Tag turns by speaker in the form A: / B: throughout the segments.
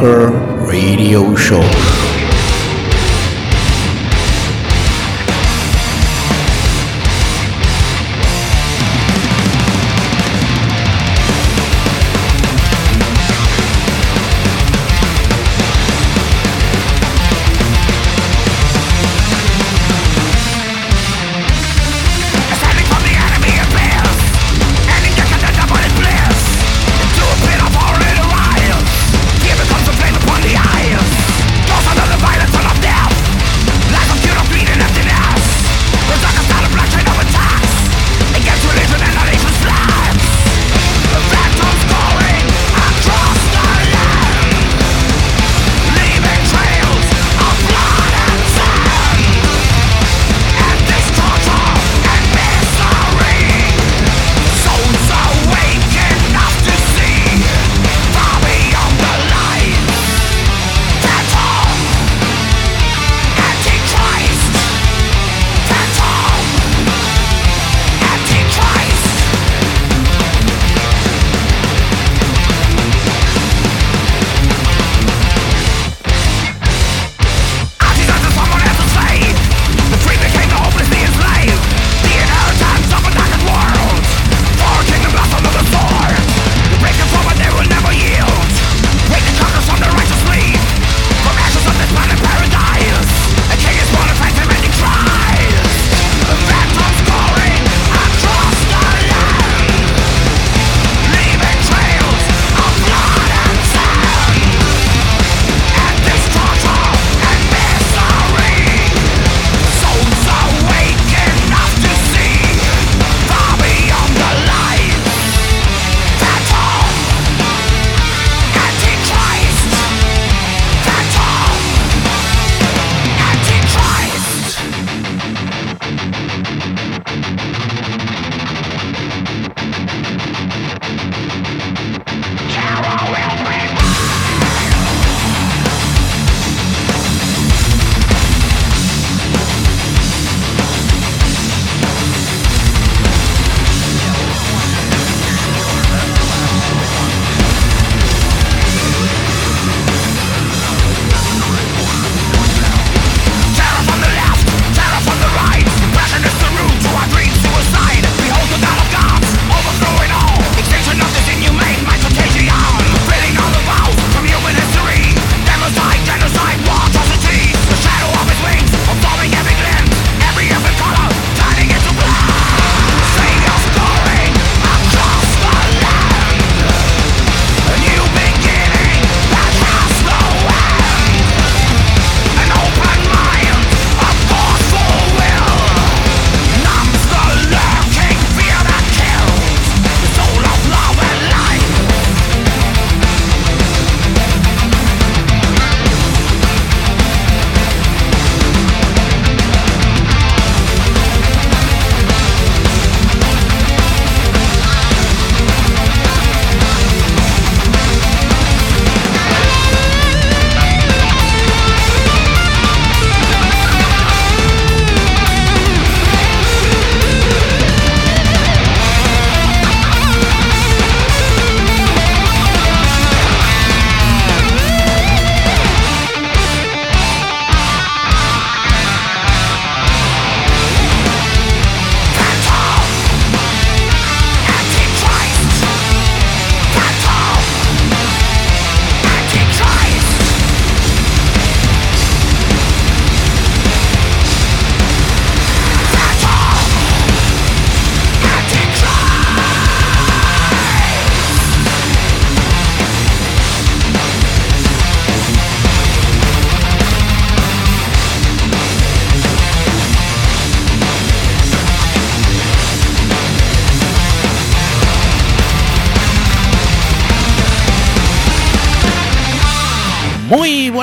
A: Metal Bunker Radio Show.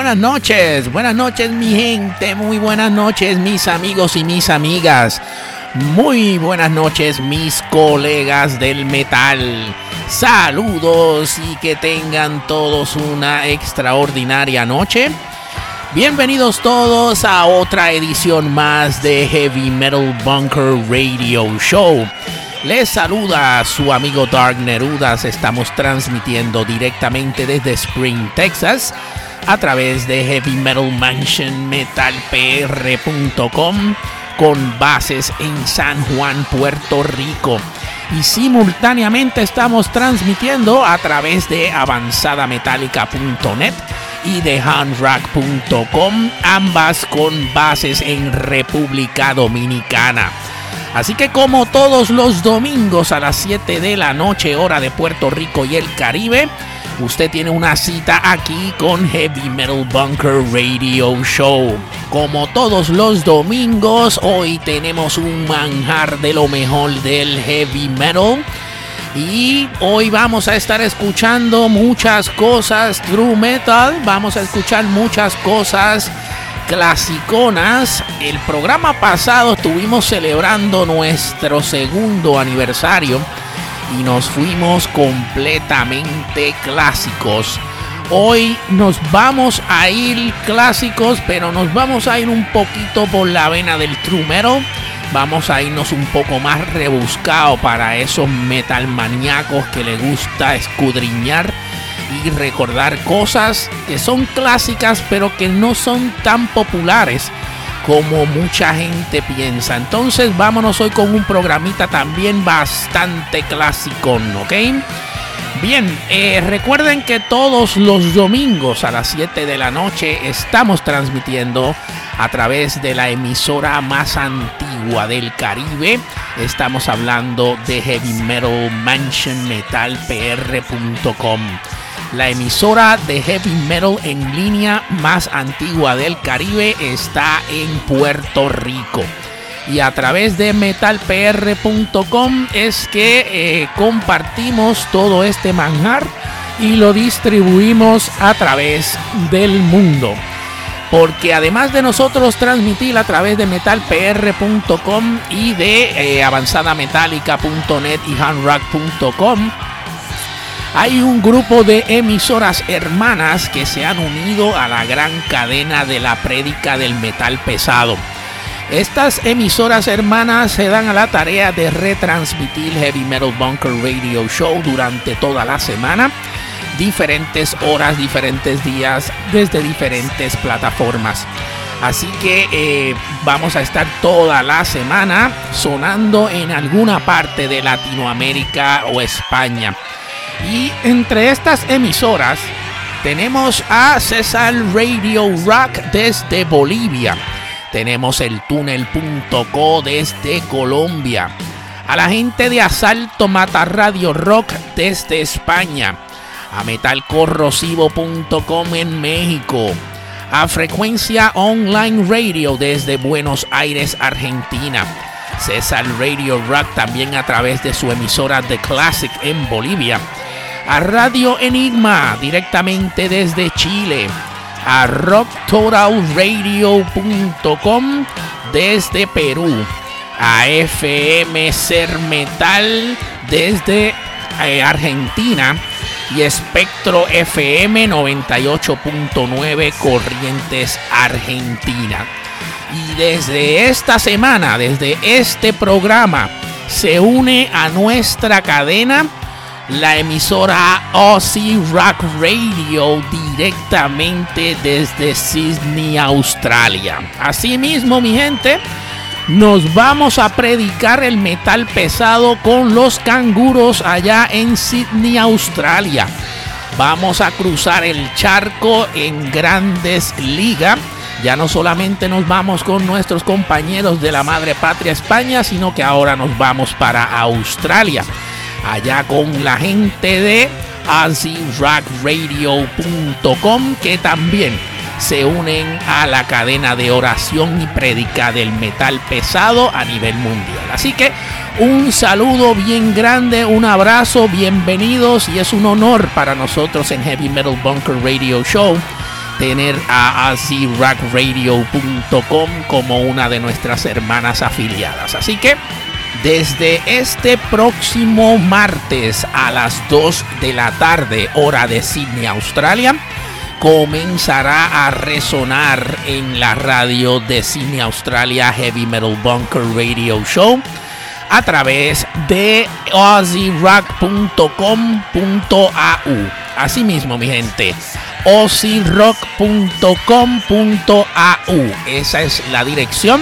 B: Buenas noches, buenas noches mi gente, muy buenas noches mis amigos y mis amigas, muy buenas noches mis colegas del metal. Saludos y que tengan todos una extraordinaria noche. Bienvenidos todos a otra edición más de Heavy Metal Bunker Radio Show. Les saluda su amigo Dark Nerudas. Estamos transmitiendo directamente desde Spring, Texas, a través de Heavy Metal Mansion metalpr.com con bases en San Juan, Puerto Rico. Y simultáneamente estamos transmitiendo a través de avanzadametallica.net y de handrack.com, ambas con bases en República Dominicana. Así que como todos los domingos a las 7 de la noche hora de Puerto Rico y el Caribe, usted tiene una cita aquí con Heavy Metal Bunker Radio Show. Como todos los domingos, hoy tenemos un manjar de lo mejor del heavy metal. Y hoy vamos a estar escuchando muchas cosas true metal. Vamos a escuchar muchas cosas clasiconas. El programa pasado estuvimos celebrando nuestro segundo aniversario y nos fuimos completamente clásicos. Hoy nos vamos a ir clásicos, pero nos vamos a ir un poquito por la vena del true metal. Vamos a irnos un poco más rebuscado para esos metal maníacos que le gusta escudriñar y recordar cosas que son clásicas pero que no son tan populares como mucha gente piensa. Entonces vámonos hoy con un programita también bastante clásico, ¿ok? Bien, eh, recuerden que todos los domingos a las 7 de la noche estamos transmitiendo a través de la emisora más antigua del Caribe. Estamos hablando de Heavy Metal Mansion Metal PR.com la emisora de heavy metal en línea más antigua del Caribe está en Puerto Rico. Y a través de metalpr.com es que eh, compartimos todo este manjar y lo distribuimos a través del mundo. Porque además de nosotros transmitir a través de metalpr.com y de eh, avanzadametallica.net y handrock.com, hay un grupo de emisoras hermanas que se han unido a la gran cadena de la prédica del metal pesado. Estas emisoras hermanas se dan a la tarea de retransmitir Heavy Metal Bunker Radio Show durante toda la semana, diferentes horas, diferentes días, desde diferentes plataformas. Así que eh, vamos a estar toda la semana sonando en alguna parte de Latinoamérica o España. Y entre estas emisoras tenemos a César Radio Rock desde Bolivia. Tenemos el túnel.co desde Colombia. A la gente de Asalto Mata Radio Rock desde España. A metalcorrosivo.com en México. A Frecuencia Online Radio desde Buenos Aires, Argentina. César Radio Rock también a través de su emisora The Classic en Bolivia a Radio Enigma directamente desde Chile, a rocktotalradio.com desde Perú, a FM Ser Metal desde eh, Argentina y Espectro FM 98.9 Corrientes Argentina. Y desde esta semana, desde este programa, se une a nuestra cadena la emisora Aussie Rock Radio directamente desde Sydney, Australia. Asimismo, mi gente, nos vamos a predicar el metal pesado con los canguros allá en Sydney, Australia. Vamos a cruzar el charco en grandes ligas. Ya no solamente nos vamos con nuestros compañeros de la madre patria España, sino que ahora nos vamos para Australia allá con la gente de AziRockRadio.com que también se unen a la cadena de oración y prédica del metal pesado a nivel mundial. Así que un saludo bien grande, un abrazo, bienvenidos y es un honor para nosotros en Heavy Metal Bunker Radio Show tener a AziRockRadio.com como una de nuestras hermanas afiliadas. Así que desde este próximo martes a las 2 de la tarde, hora de Sydney, Australia, comenzará a resonar en la radio de Sydney, Australia Heavy Metal Bunker Radio Show a través de ozzyrock.com.au. Asimismo, mi gente, ozzyrock.com.au. Esa es la dirección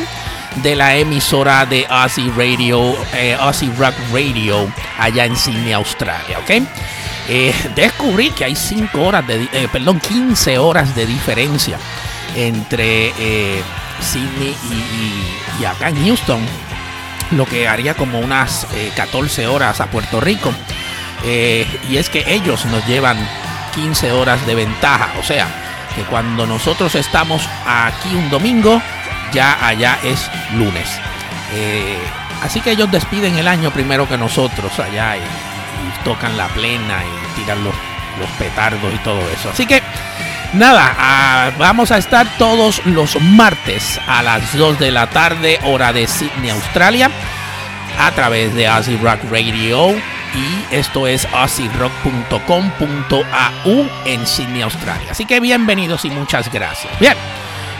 B: de la emisora de Ozzy Radio, eh, Ozzy Rock Radio, allá en Sydney, Australia, ¿ok? Eh, descubrí que hay 5 horas de, eh, perdón, 15 horas de diferencia entre Sydney y, y, y, acá en Houston, lo que haría como unas 14 horas a Puerto Rico. y es que ellos nos llevan 15 horas de ventaja, o sea, que cuando nosotros estamos aquí un domingo, ya allá es lunes. Eh, así que ellos despiden el año primero que nosotros allá y, tocan la plena y tiran los, petardos y todo eso. Así que nada, uh, vamos a estar todos los martes a las 2 de la tarde, hora de Sydney, Australia, a través de Aussie Rock Radio. Y esto es aussierock.com.au en Sydney, Australia. Así que bienvenidos y muchas gracias. Bien.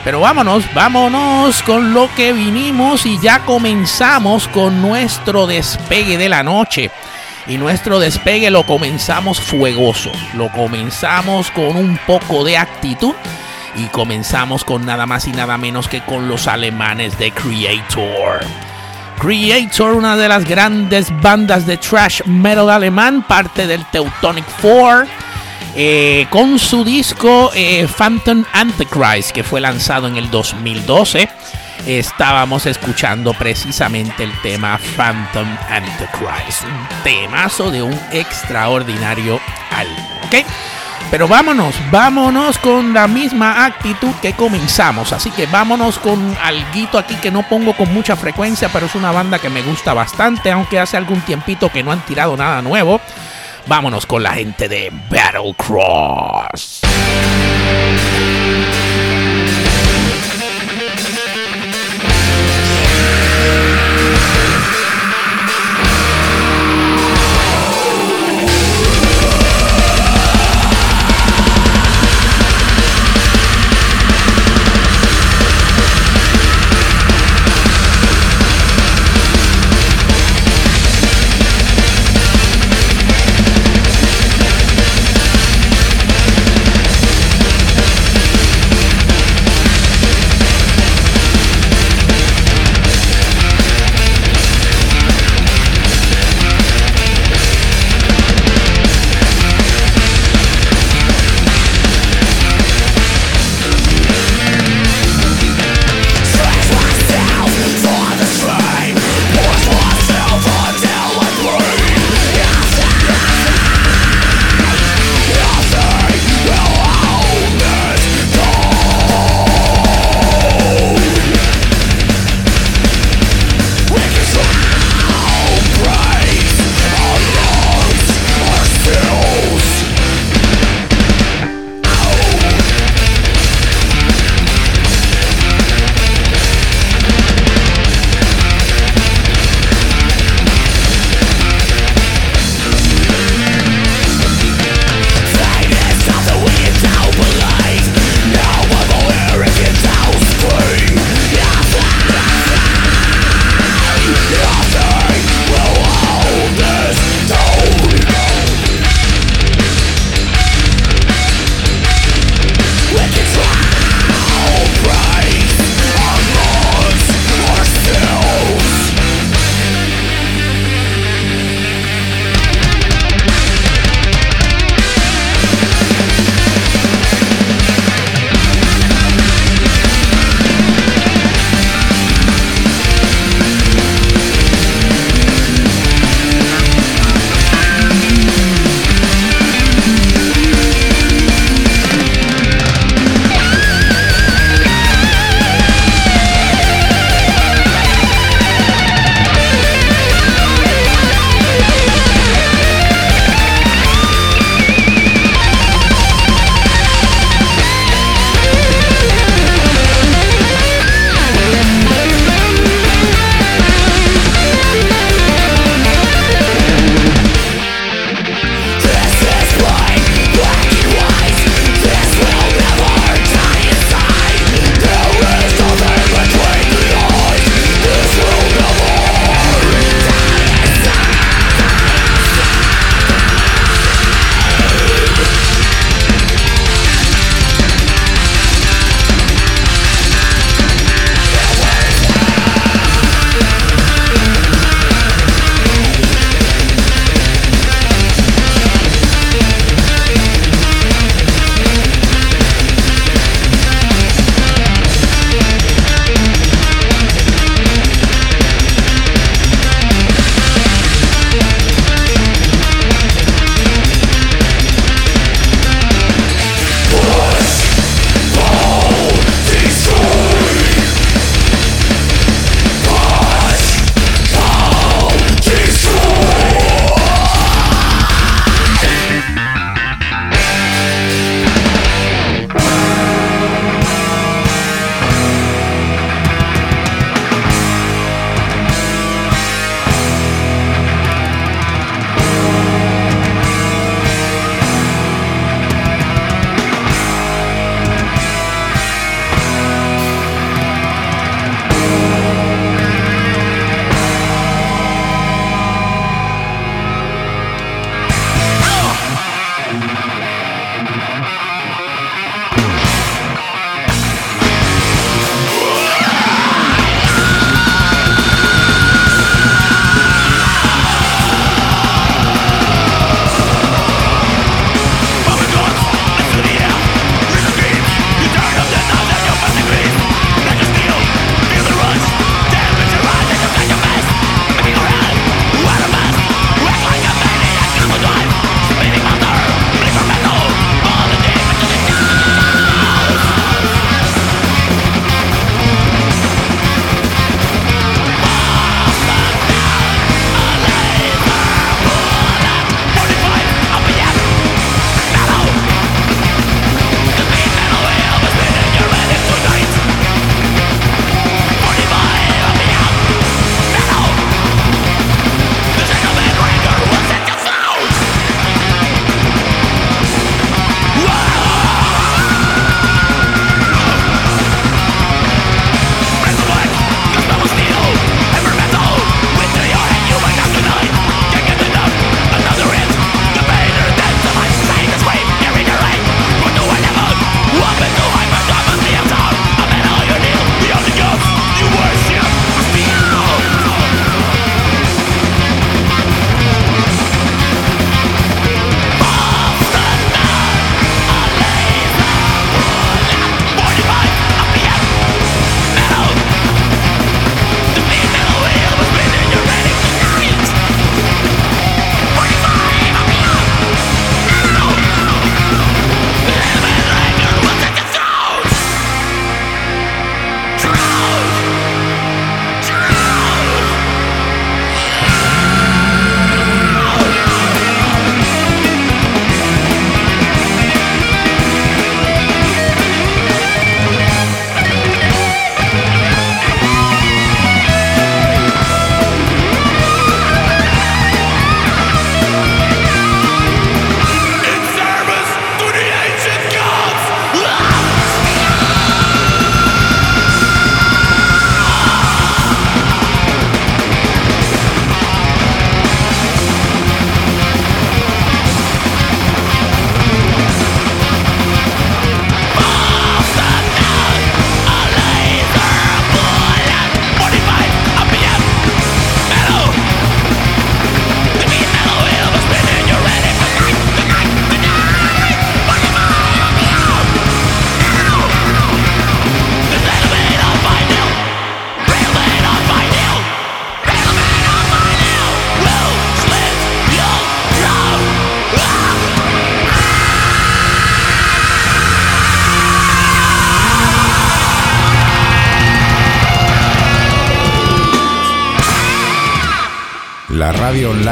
B: Pero vámonos, vámonos con lo que vinimos y ya comenzamos con nuestro despegue de la noche. Y nuestro despegue lo comenzamos fuegoso, lo comenzamos con un poco de actitud y comenzamos con nada más y nada menos que con los alemanes de Creator. Creator, una de las grandes bandas de trash metal alemán, parte del Teutonic Four. Eh, con su disco eh, Phantom Antichrist, que fue lanzado en el 2012. Estábamos escuchando precisamente el tema Phantom Antichrist, un temazo de un extraordinario álbum. Pero vámonos, vámonos con la misma actitud que comenzamos. Así que vámonos con alguito aquí que no pongo con mucha frecuencia, pero es una banda que me gusta bastante, aunque hace algún tiempito que no han tirado nada nuevo. Vámonos con la gente de Battle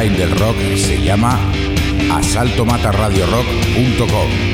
C: online del rock se llama asaltomataradiorock.com.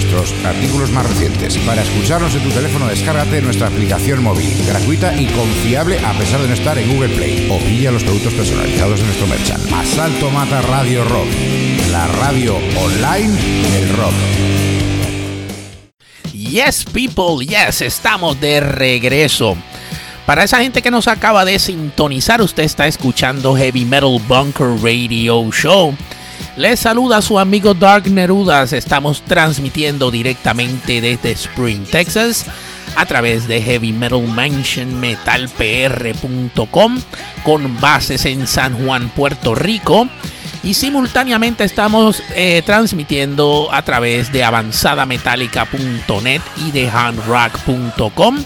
C: nuestros artículos más recientes. Para escucharnos en tu teléfono, descárgate nuestra aplicación móvil, gratuita y confiable a pesar de no estar en Google Play. O pilla los productos personalizados de nuestro merchant. Asalto Mata Radio Rock, la radio online del rock.
B: Yes, people, yes, estamos de regreso. Para esa gente que nos acaba de sintonizar, usted está escuchando Heavy Metal Bunker Radio Show. Les saluda su amigo Dark Nerudas. Estamos transmitiendo directamente desde Spring, Texas, a través de Heavy Metal Mansion metalpr.com, con bases en San Juan, Puerto Rico. Y simultáneamente estamos eh, transmitiendo a través de avanzadametallica.net y de handrock.com,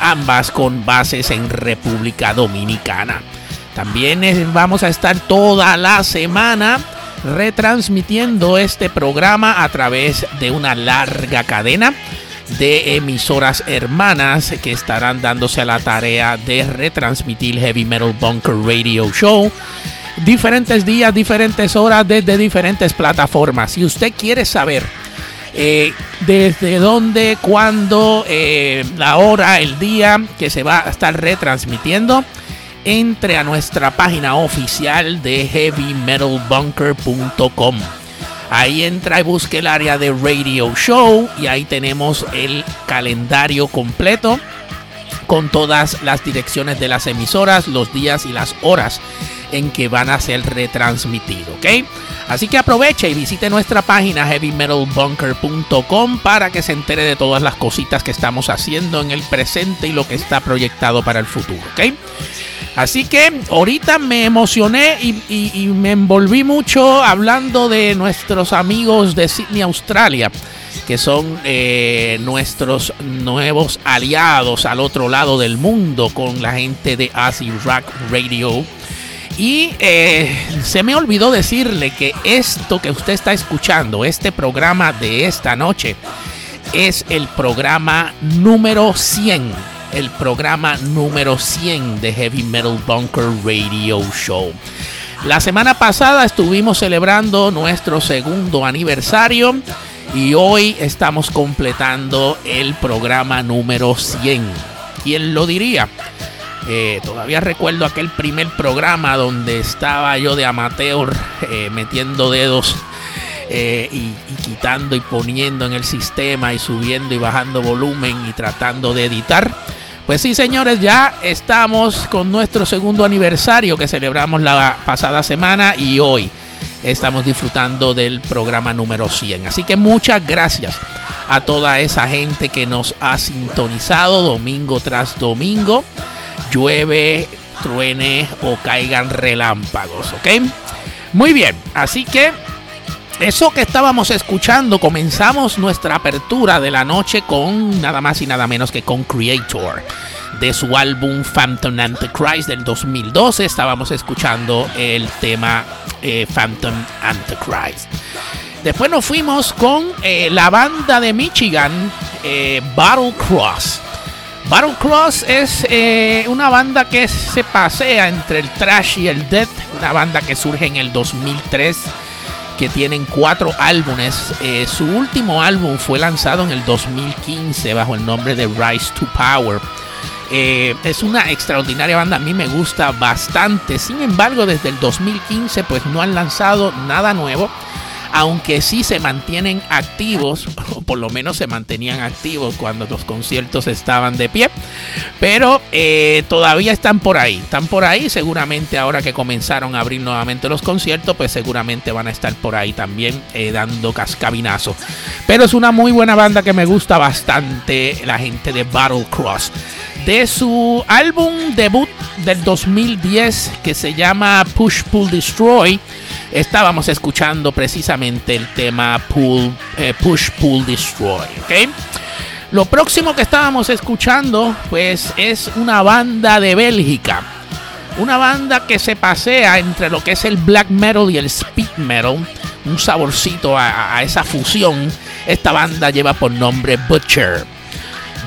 B: ambas con bases en República Dominicana. También eh, vamos a estar toda la semana retransmitiendo este programa a través de una larga cadena de emisoras hermanas que estarán dándose a la tarea de retransmitir Heavy Metal Bunker Radio Show. Diferentes días, diferentes horas desde diferentes plataformas. Si usted quiere saber eh, desde dónde, cuándo, eh, la hora, el día que se va a estar retransmitiendo, entre a nuestra página oficial de heavymetalbunker.com. Ahí entra y busque el área de Radio Show y ahí tenemos el calendario completo con todas las direcciones de las emisoras, los días y las horas en que van a ser retransmitidos. Así que aproveche y visite nuestra página heavymetalbunker.com para que se entere de todas las cositas que estamos haciendo en el presente y lo que está proyectado para el futuro. Así que ahorita me emocioné y, me envolví mucho hablando de nuestros amigos de Sydney, Australia, que son eh, nuestros nuevos aliados al otro lado del mundo con la gente de Asi Rock Radio. Y eh, se me olvidó decirle que esto que usted está escuchando, este programa de esta noche, es el programa número 100. El programa número 100 de Heavy Metal Bunker Radio Show. La semana pasada estuvimos celebrando nuestro segundo aniversario y hoy estamos completando el programa número 100. ¿Quién lo diría? Eh, todavía recuerdo aquel primer programa donde estaba yo de amateur eh, metiendo dedos eh, y, y quitando y poniendo en el sistema y subiendo y bajando volumen y tratando de editar. Pues sí, señores, ya estamos con nuestro segundo aniversario que celebramos la pasada semana y hoy estamos disfrutando del programa número 100. Así que muchas gracias a toda esa gente que nos ha sintonizado domingo tras domingo llueve, truene o caigan relámpagos, ¿ok? Muy bien, así que eso que estábamos escuchando, comenzamos nuestra apertura de la noche con nada más y nada menos que con Creator. De su álbum Phantom Antichrist del 2012 estábamos escuchando el tema eh, Phantom Antichrist. Después nos fuimos con eh, la banda de Michigan, eh, Battle Cross. Battle Cross es una banda que se pasea entre el trash y el death, una banda que surge en el 2003, que tienen cuatro álbumes. Eh, su último álbum fue lanzado en el 2015 bajo el nombre de Rise to Power. Eh, es una extraordinaria banda, a mí me gusta bastante. Sin embargo, desde el 2015 pues no han lanzado nada nuevo aunque sí se mantienen activos, o por lo menos se mantenían activos cuando los conciertos estaban de pie, pero eh, todavía están por ahí, están por ahí, seguramente ahora que comenzaron a abrir nuevamente los conciertos, pues seguramente van a estar por ahí también eh, dando cascabinazo. Pero es una muy buena banda que me gusta bastante, la gente de Battle Cross. De su álbum debut del 2010 que se llama Push Pull Destroy. Estábamos escuchando precisamente el tema eh, Push Pull Destroy. Lo próximo que estábamos escuchando pues es una banda de Bélgica. Una banda que se pasea entre lo que es el black metal y el speed metal. Un saborcito a esa fusión. Esta banda lleva por nombre Butcher.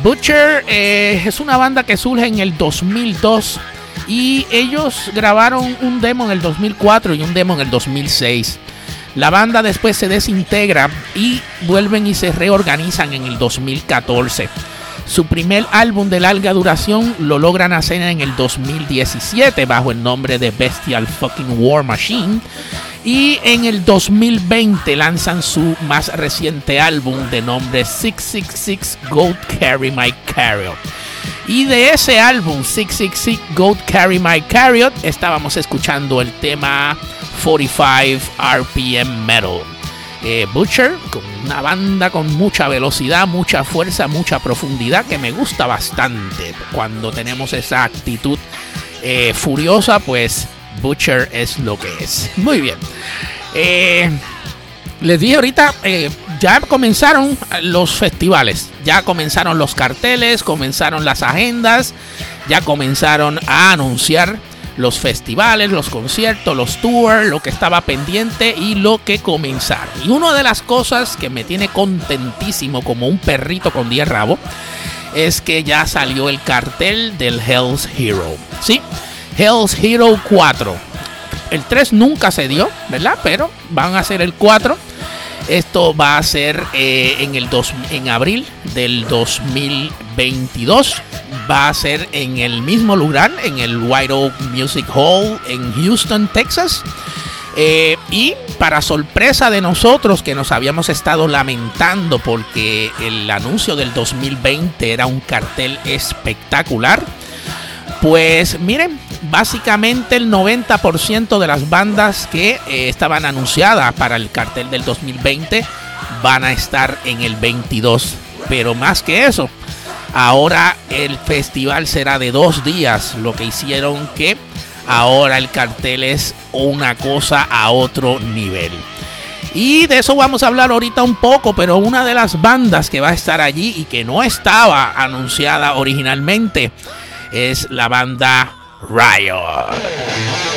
B: Butcher eh, es una banda que surge en el 2002 y ellos grabaron un demo en el 2004 y un demo en el 2006. La banda después se desintegra y vuelven y se reorganizan en el 2014. Su primer álbum de larga duración lo logran hacer en el 2017 bajo el nombre de Bestial Fucking War Machine y en el 2020 lanzan su más reciente álbum de nombre 666 Goat Carry My Carriot. Y de ese álbum 666 Goat Carry My Carriot estábamos escuchando el tema 45 RPM Metal. Eh, Butcher, una banda con mucha velocidad, mucha fuerza, mucha profundidad, que me gusta bastante. Cuando tenemos esa actitud eh, furiosa, pues Butcher es lo que es. Muy bien. Eh, les dije ahorita, eh, ya comenzaron los festivales, ya comenzaron los carteles, comenzaron las agendas, ya comenzaron a anunciar los festivales, los conciertos, los tours, lo que estaba pendiente y lo que comenzaron. Y una de las cosas que me tiene contentísimo como un perrito con 10 rabos es que ya salió el cartel del Hell's Hero. Sí, Hell's Hero 4. El 3 nunca se dio, ¿verdad? Pero van a hacer el 4. Esto va a ser eh, en, el en abril del 2022. Va a ser en el mismo lugar, en el White Oak Music Hall en Houston, Texas. Eh, y para sorpresa de nosotros que nos habíamos estado lamentando porque el anuncio del 2020 era un cartel espectacular pues miren, básicamente el 90% de las bandas que eh, estaban anunciadas para el cartel del 2020 van a estar en el 22. Pero más que eso, ahora el festival será de dos días, lo que hicieron que ahora el cartel es una cosa a otro nivel. Y de eso vamos a hablar ahorita un poco, pero una de las bandas que va a estar allí y que no estaba anunciada originalmente es la banda Riot.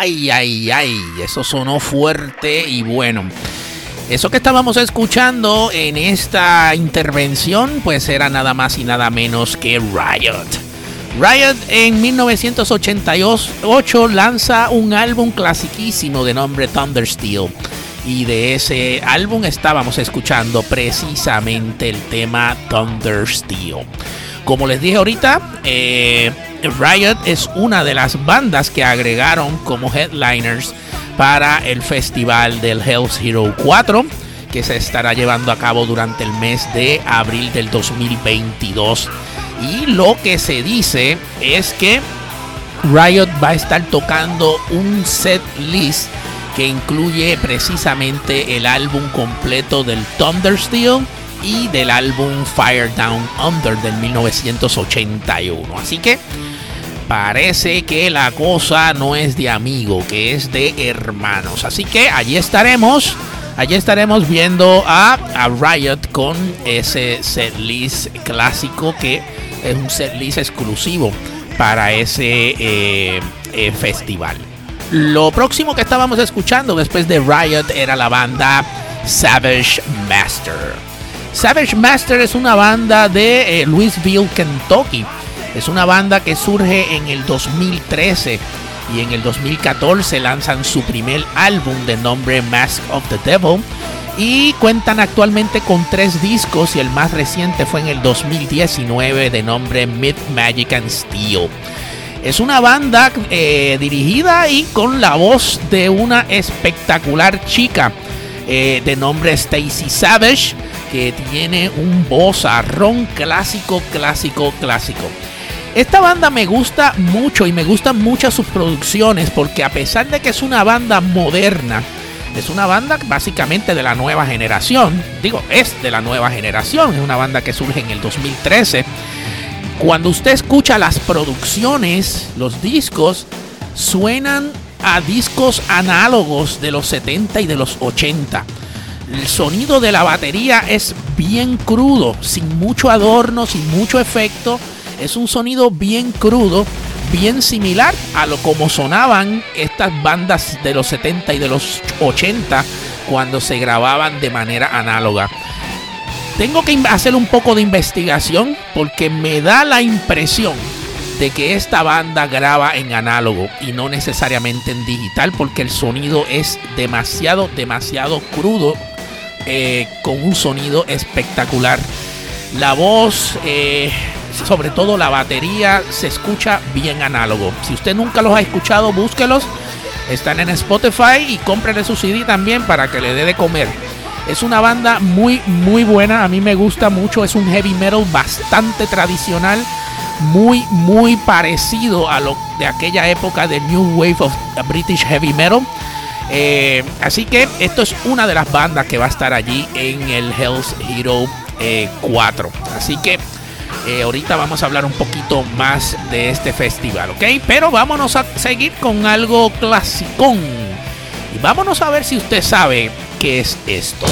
B: Ay, ay, ay, eso sonó fuerte y bueno. Eso que estábamos escuchando en esta intervención, pues era nada más y nada menos que Riot. Riot en 1988 lanza un álbum clasiquísimo de nombre Thundersteel. Y de ese álbum estábamos escuchando precisamente el tema Thundersteel. Como les dije ahorita, eh, Riot es una de las bandas que agregaron como headliners para el festival del Hell's Hero 4 que se estará llevando a cabo durante el mes de abril del 2022. Y lo que se dice es que Riot va a estar tocando un set list que incluye precisamente el álbum completo del Thundersteel y del álbum Fire Down Under del 1981. Así que parece que la cosa no es de amigo, que es de hermanos. Así que allí estaremos. Allí estaremos viendo a, a Riot con ese setlist clásico que es un setlist exclusivo para ese eh, eh, festival. Lo próximo que estábamos escuchando después de Riot era la banda Savage Master. Savage Master es una banda de eh, Louisville, Kentucky. Es una banda que surge en el 2013 y en el 2014 lanzan su primer álbum de nombre Mask of the Devil y cuentan actualmente con tres discos y el más reciente fue en el 2019 de nombre Myth Magic and Steel. Es una banda eh, dirigida y con la voz de una espectacular chica eh, de nombre Stacy Savage que tiene un vozarrón clásico, clásico, clásico. Esta banda me gusta mucho y me gustan muchas sus producciones porque a pesar de que es una banda moderna, es una banda básicamente de la nueva generación. Digo, es de la nueva generación. Es una banda que surge en el 2013. Cuando usted escucha las producciones, los discos, suenan a discos análogos de los 70 y de los 80. El sonido de la batería es bien crudo, sin mucho adorno, sin mucho efecto. Es un sonido bien crudo, bien similar a lo como sonaban estas bandas de los 70 y de los 80 cuando se grababan de manera análoga. Tengo que hacer un poco de investigación porque me da la impresión de que esta banda graba en análogo y no necesariamente en digital porque el sonido es demasiado, demasiado crudo eh, con un sonido espectacular. La voz, eh, sobre todo la batería, se escucha bien análogo. Si usted nunca los ha escuchado, búsquelos. Están en Spotify y cómprele su CD también para que le dé de comer. Es una banda muy, muy buena. A mí me gusta mucho. Es un heavy metal bastante tradicional. Muy, muy parecido a lo de aquella época de New Wave of British Heavy Metal. Eh, así que esto es una de las bandas que va a estar allí en el Hell's Hero 4. Así que eh, ahorita vamos a hablar un poquito más de este festival, ¿ok? Pero vámonos a seguir con algo clasicón. Y vámonos a ver si usted sabe qué es esto.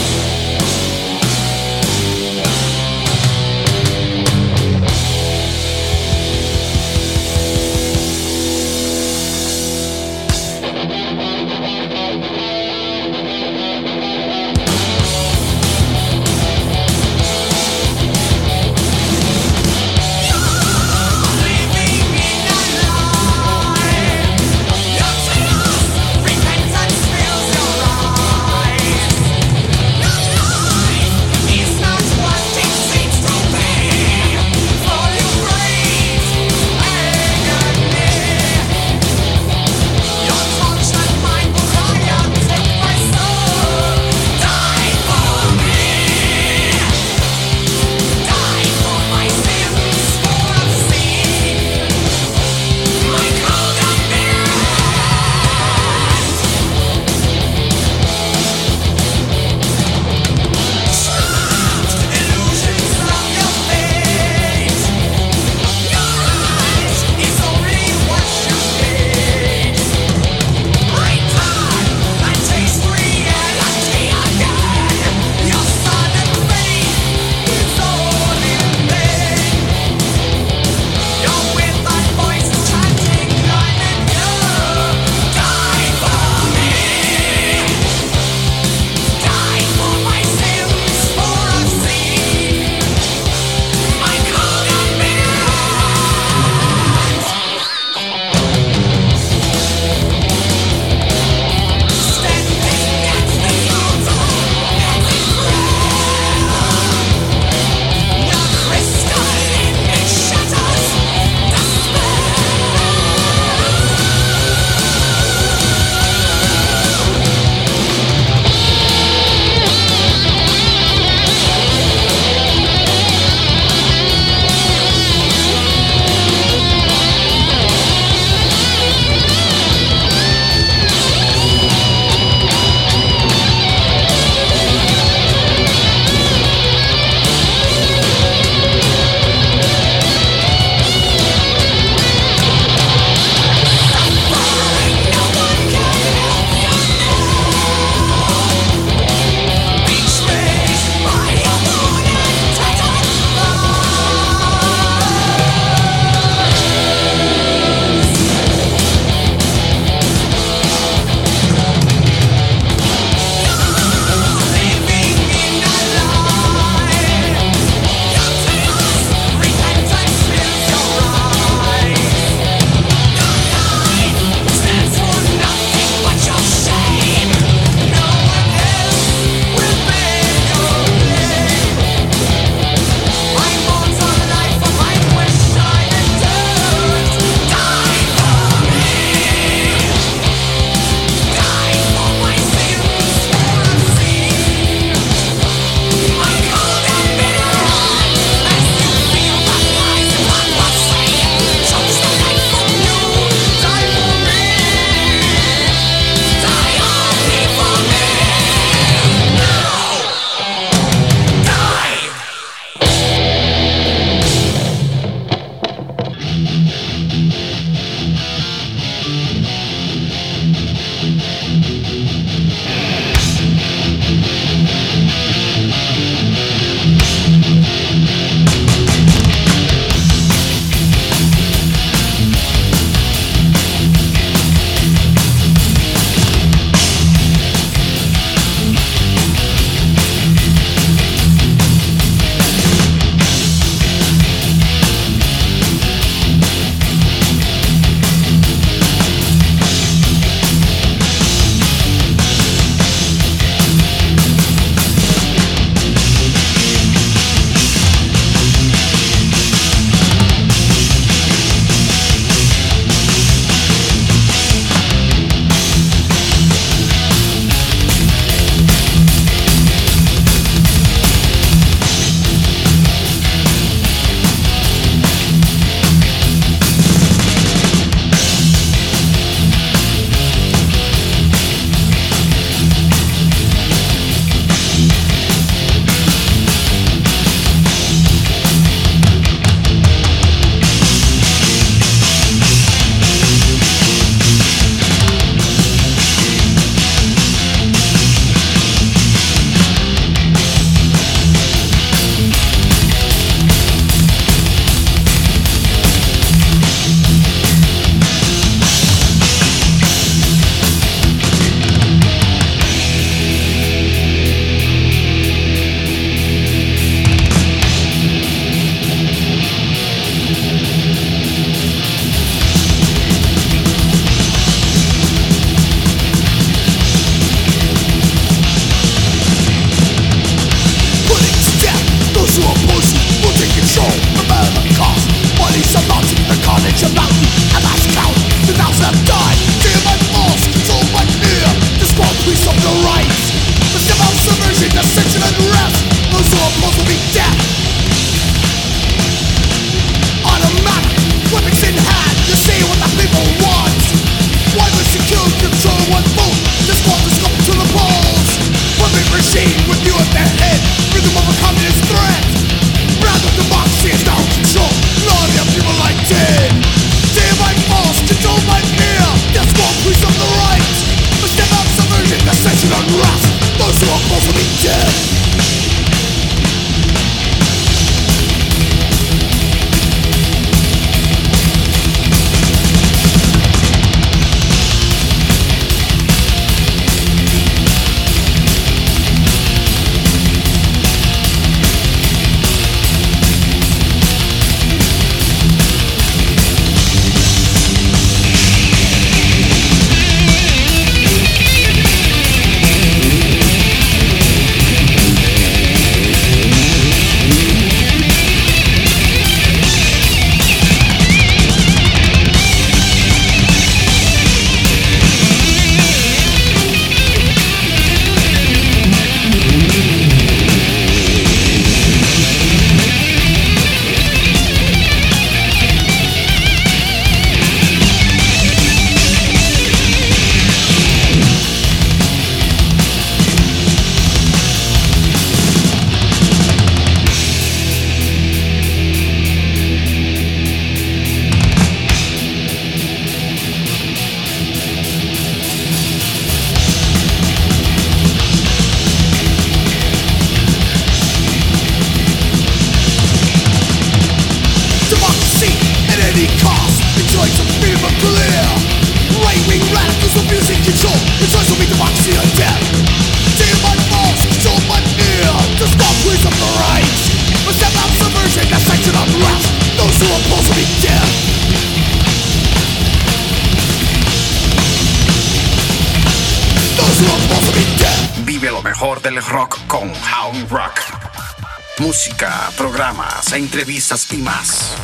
A: Entrevistas y más.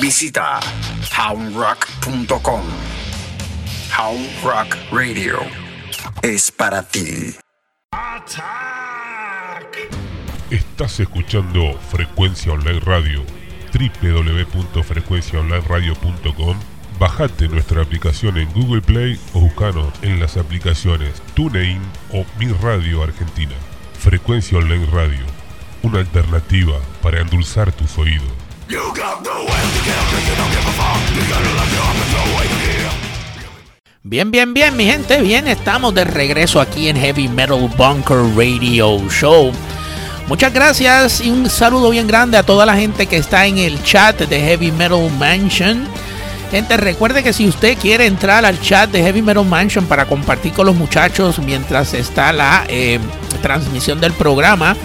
A: Visita houndrock.com. Hound Rock Radio es para ti.
D: Estás escuchando Frecuencia Online Radio www.frecuenciaonlineradio.com Bajate nuestra aplicación en Google Play o buscanos en las aplicaciones TuneIn o Mi Radio Argentina. Frecuencia Online Radio, una alternativa para endulzar tus oídos.
B: Bien, bien, bien, mi gente, bien, estamos de regreso aquí en Heavy Metal Bunker Radio Show. Muchas gracias y un saludo bien grande a toda la gente que está en el chat de Heavy Metal Mansion. Gente, recuerde que si usted quiere entrar al chat de Heavy Metal Mansion para compartir con los muchachos mientras está la eh, transmisión del programa,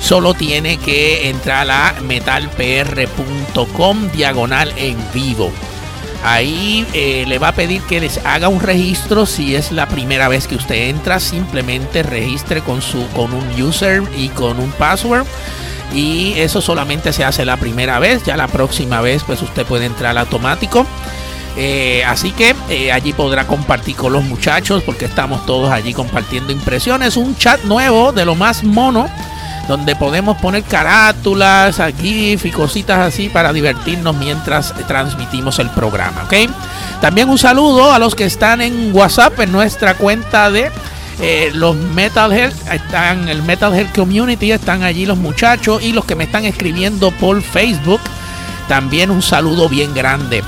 B: solo tiene que entrar a metalpr.com diagonal en vivo. Ahí eh, le va a pedir que les haga un registro si es la primera vez que usted entra. Simplemente registre con, su, con un user y con un password. Y eso solamente se hace la primera vez. Ya la próxima vez pues usted puede entrar automático. Eh, así que eh, allí podrá compartir con los muchachos porque estamos todos allí compartiendo impresiones. Un chat nuevo de lo más mono donde podemos poner carátulas, GIF y cositas así para divertirnos mientras transmitimos el programa, ¿ok? También un saludo a los que están en WhatsApp en nuestra cuenta de eh, los Metalhead, están el Metalhead Community, están allí los muchachos y los que me están escribiendo por Facebook, también un saludo bien grande.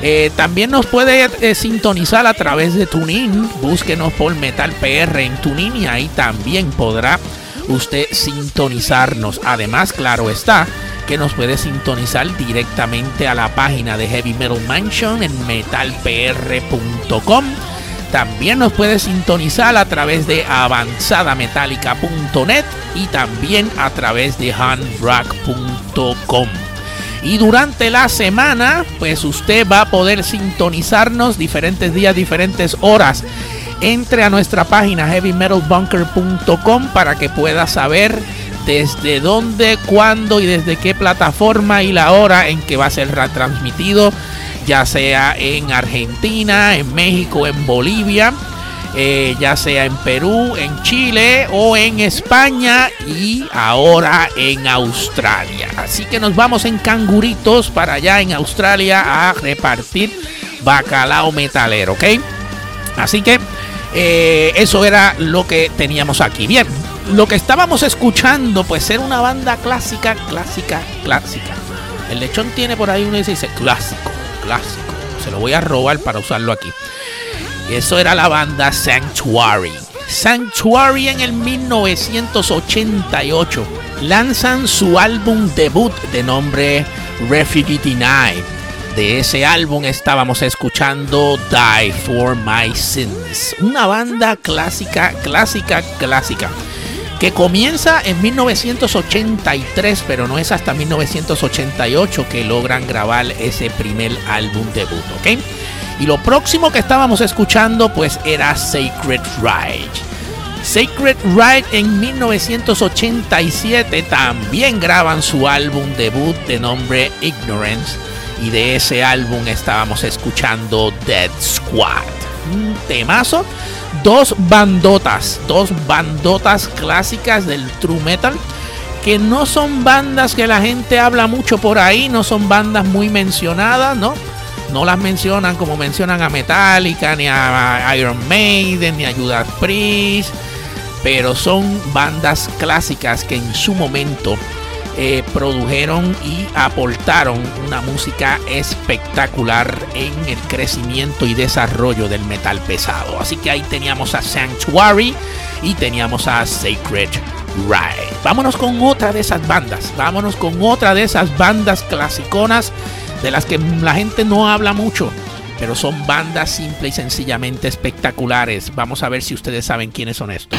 B: Eh, también nos puede eh, sintonizar a través de TuneIn. Búsquenos por Metal PR en TuneIn y ahí también podrá usted sintonizarnos. Además, claro está que nos puede sintonizar directamente a la página de Heavy Metal Mansion en metalpr.com. También nos puede sintonizar a través de avanzadametallica.net y también a través de handrock.com. Y durante la semana, pues usted va a poder sintonizarnos diferentes días, diferentes horas entre a nuestra página heavymetalbunker.com para que pueda saber desde dónde, cuándo y desde qué plataforma y la hora en que va a ser retransmitido, ya sea en Argentina, en México, en Bolivia, eh, ya sea en Perú, en Chile o en España y ahora en Australia. Así que nos vamos en canguritos para allá en Australia a repartir bacalao metalero, ¿ok? Así que eh, eso era lo que teníamos aquí. Bien, lo que estábamos escuchando, pues era una banda clásica, clásica, clásica. El lechón tiene por ahí uno y dice clásico, clásico. Se lo voy a robar para usarlo aquí. Y eso era la banda Sanctuary. Sanctuary en el 1988 lanzan su álbum debut de nombre Refugee Denied. De ese álbum estábamos escuchando Die for My Sins, una banda clásica, clásica, clásica, que comienza en 1983, pero no es hasta 1988 que logran grabar ese primer álbum debut, ¿ok? Y lo próximo que estábamos escuchando pues era Sacred Ride. Sacred Ride en 1987 también graban su álbum debut de nombre Ignorance y de ese álbum estábamos escuchando Dead Squad. Un temazo. Dos bandotas, dos bandotas clásicas del true metal que no son bandas que la gente habla mucho por ahí, no son bandas muy mencionadas, ¿no? No las mencionan como mencionan a Metallica, ni a Iron Maiden, ni a Judas Priest, pero son bandas clásicas que en su momento eh, produjeron y aportaron una música espectacular en el crecimiento y desarrollo del metal pesado. Así que ahí teníamos a Sanctuary y teníamos a Sacred Ride. Vámonos con otra de esas bandas, vámonos con otra de esas bandas clasiconas de las que la gente no habla mucho, pero son bandas simple y sencillamente espectaculares. Vamos a ver si ustedes saben quiénes son estos.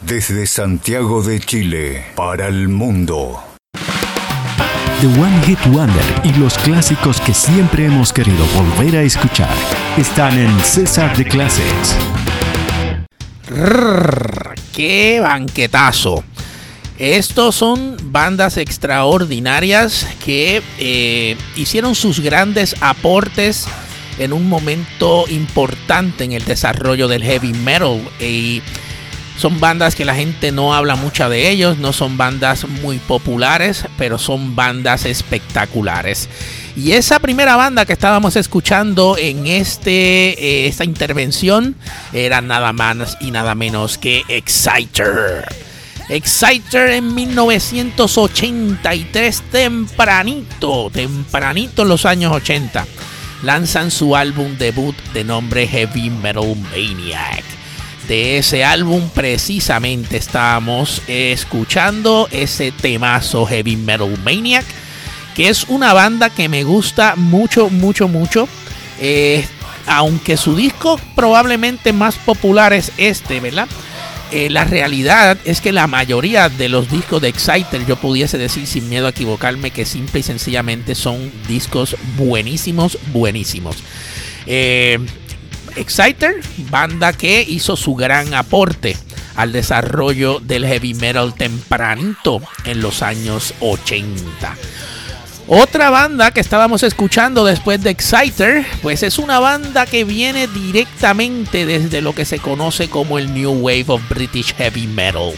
E: desde Santiago de Chile para el mundo.
F: The One Hit Wonder y los clásicos que siempre hemos querido volver a escuchar están en César de Classics.
B: ¡Qué banquetazo! Estos son bandas extraordinarias que eh, hicieron sus grandes aportes en un momento importante en el desarrollo del heavy metal. Y son bandas que la gente no habla mucho de ellos, no son bandas muy populares, pero son bandas espectaculares. Y esa primera banda que estábamos escuchando en este, eh, esta intervención era nada más y nada menos que Exciter. Exciter en 1983, tempranito, tempranito en los años 80, lanzan su álbum debut de nombre Heavy Metal Maniac. De ese álbum precisamente estábamos escuchando ese temazo Heavy Metal Maniac, que es una banda que me gusta mucho, mucho, mucho. Eh, aunque su disco probablemente más popular es este, ¿verdad? Eh, la realidad es que la mayoría de los discos de Exciter, yo pudiese decir sin miedo a equivocarme, que simple y sencillamente son discos buenísimos, buenísimos. Eh, Exciter, banda que hizo su gran aporte al desarrollo del heavy metal tempranito en los años 80. Otra banda que estábamos escuchando después de Exciter, pues es una banda que viene directamente desde lo que se conoce como el New Wave of British Heavy Metal.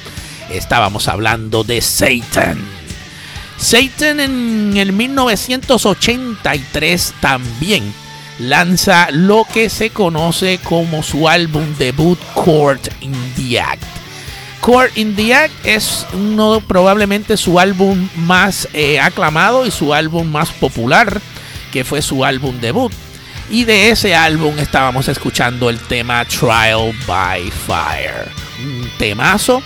B: Estábamos hablando de Satan. Satan en el 1983 también lanza lo que se conoce como su álbum debut Court in the Act. Court in the Act es uno probablemente su álbum más eh, aclamado y su álbum más popular, que fue su álbum debut. Y de ese álbum estábamos escuchando el tema Trial by Fire, un temazo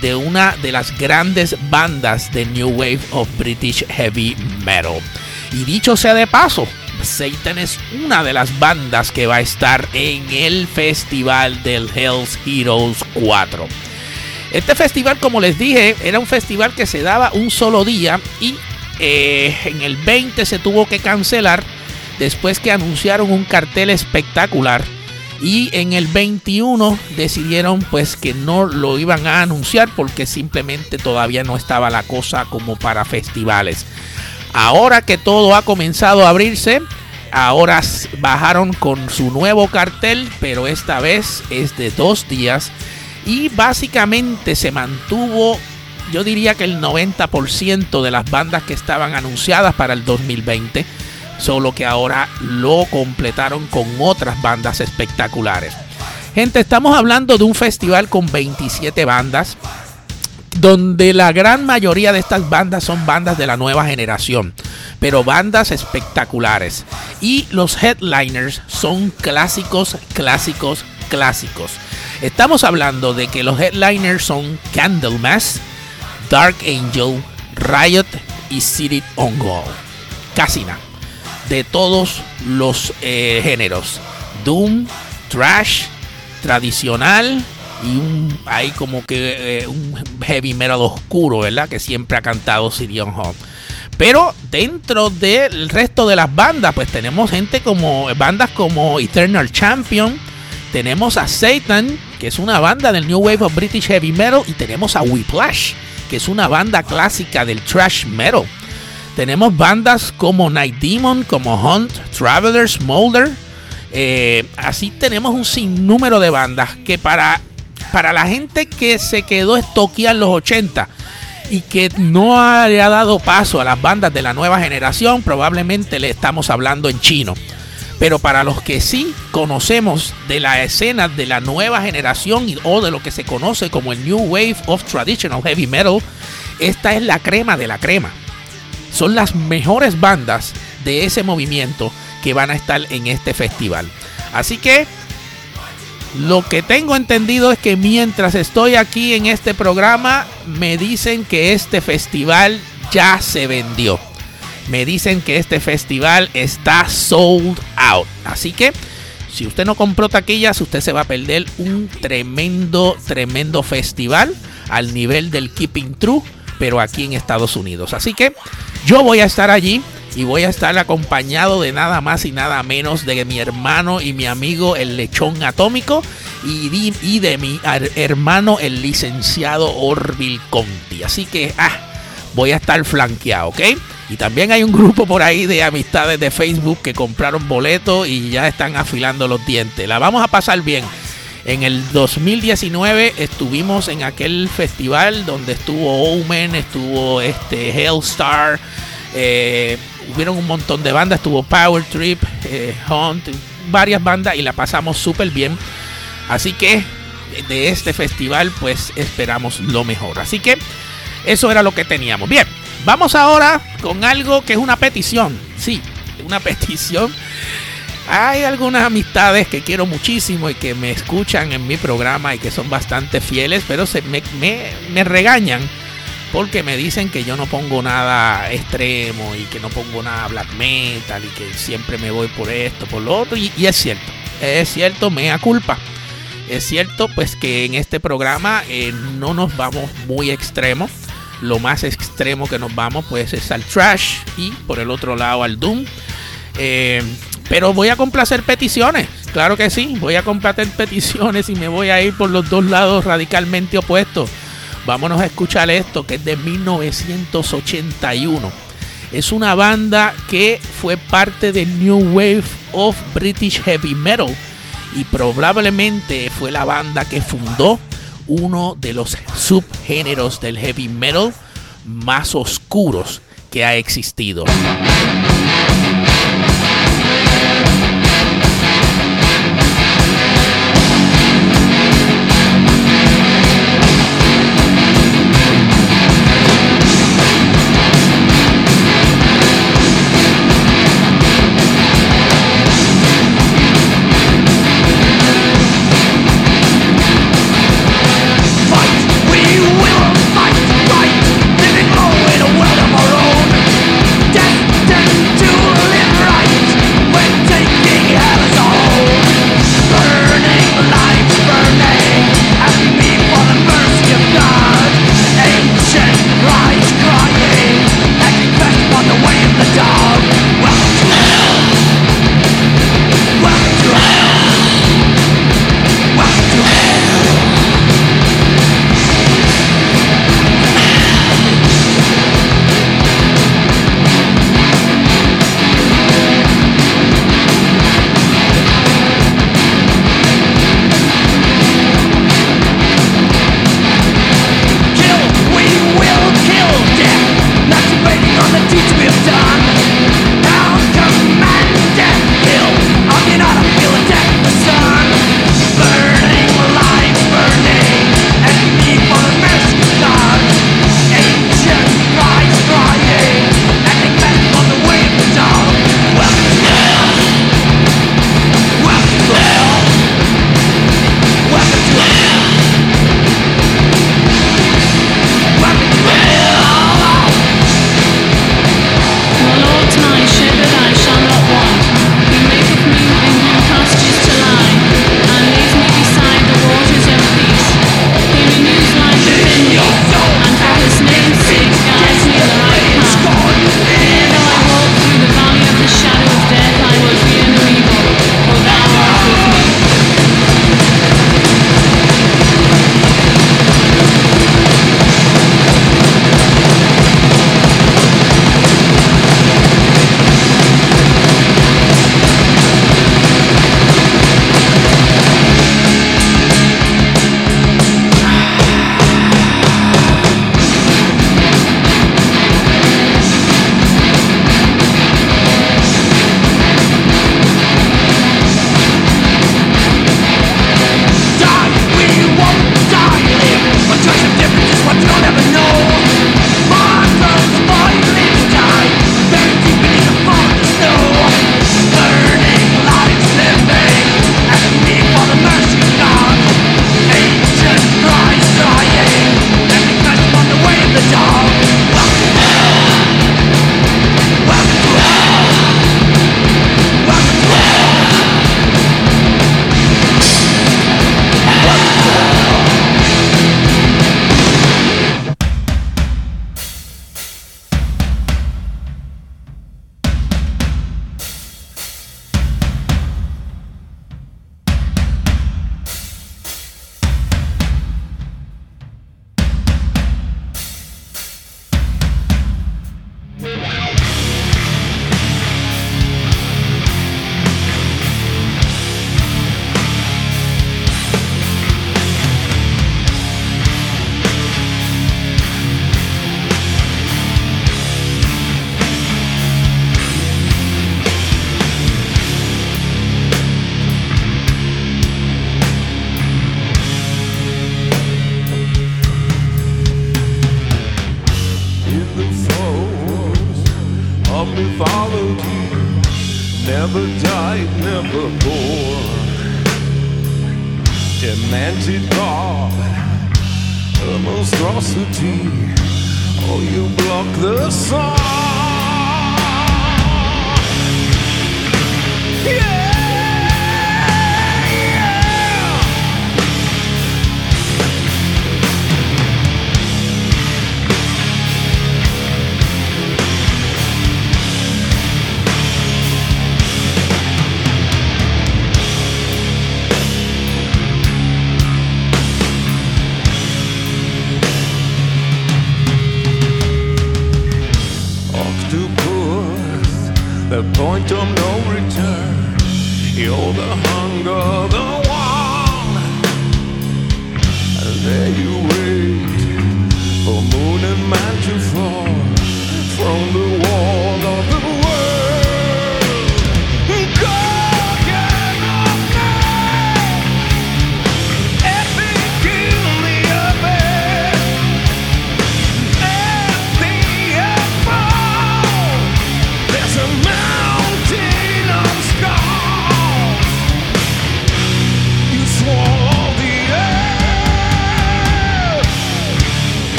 B: de una de las grandes bandas de New Wave of British Heavy Metal. Y dicho sea de paso, Satan es una de las bandas que va a estar en el festival del Hells Heroes 4. Este festival, como les dije, era un festival que se daba un solo día y eh, en el 20 se tuvo que cancelar después que anunciaron un cartel espectacular y en el 21 decidieron pues que no lo iban a anunciar porque simplemente todavía no estaba la cosa como para festivales. Ahora que todo ha comenzado a abrirse, ahora bajaron con su nuevo cartel, pero esta vez es de dos días y básicamente se mantuvo, yo diría que el 90% de las bandas que estaban anunciadas para el 2020, solo que ahora lo completaron con otras bandas espectaculares. Gente, estamos hablando de un festival con 27 bandas, donde la gran mayoría de estas bandas son bandas de la nueva generación, pero bandas espectaculares. Y los headliners son clásicos, clásicos, clásicos. Estamos hablando de que los headliners son Candlemass, Dark Angel, Riot y City on Go. Casi nada. De todos los eh, géneros. Doom, Trash, tradicional y un hay como que eh, un heavy metal oscuro, ¿verdad? Que siempre ha cantado Sirion Hall. Pero dentro del resto de las bandas, pues tenemos gente como bandas como Eternal Champion, tenemos a Satan, que es una banda del New Wave of British Heavy Metal, y tenemos a Whiplash, que es una banda clásica del thrash metal. Tenemos bandas como Night Demon, como Hunt, Travelers, Molder. Eh, así tenemos un sinnúmero de bandas que para para la gente que se quedó estoqueada en los 80 y que no ha dado paso a las bandas de la nueva generación, probablemente le estamos hablando en chino. Pero para los que sí conocemos de la escena de la nueva generación o de lo que se conoce como el New Wave of Traditional Heavy Metal, esta es la crema de la crema. Son las mejores bandas de ese movimiento que van a estar en este festival. Así que lo que tengo entendido es que mientras estoy aquí en este programa, me dicen que este festival ya se vendió me dicen que este festival está sold out. Así que si usted no compró taquillas, usted se va a perder un tremendo, tremendo festival al nivel del Keeping True, pero aquí en Estados Unidos. Así que yo voy a estar allí y voy a estar acompañado de nada más y nada menos de mi hermano y mi amigo el lechón atómico y, de mi hermano el licenciado Orville Conti. Así que ah, voy a estar flanqueado, ¿ok? Y también hay un grupo por ahí de amistades de Facebook que compraron boletos y ya están afilando los dientes. La vamos a pasar bien. En el 2019 estuvimos en aquel festival donde estuvo Omen, estuvo este Hellstar, eh, hubieron un montón de bandas, estuvo Power Trip, eh, Hunt, varias bandas y la pasamos súper bien. Así que de este festival pues esperamos lo mejor. Así que eso era lo que teníamos. Bien, Vamos ahora con algo que es una petición. Sí, una petición. Hay algunas amistades que quiero muchísimo y que me escuchan en mi programa y que son bastante fieles, pero se me, me, regañan porque me dicen que yo no pongo nada extremo y que no pongo nada black metal y que siempre me voy por esto, por lo otro. Y, es cierto, es cierto, mea culpa. Es cierto, pues que en este programa eh, no nos vamos muy extremos lo más extremo que nos vamos pues es al trash y por el otro lado al doom. Eh, pero voy a complacer peticiones, claro que sí, voy a complacer peticiones y me voy a ir por los dos lados radicalmente opuestos. Vámonos a escuchar esto que es de 1981. Es una banda que fue parte del New Wave of British Heavy Metal y probablemente fue la banda que fundó uno de los subgéneros del heavy metal más oscuros que ha existido.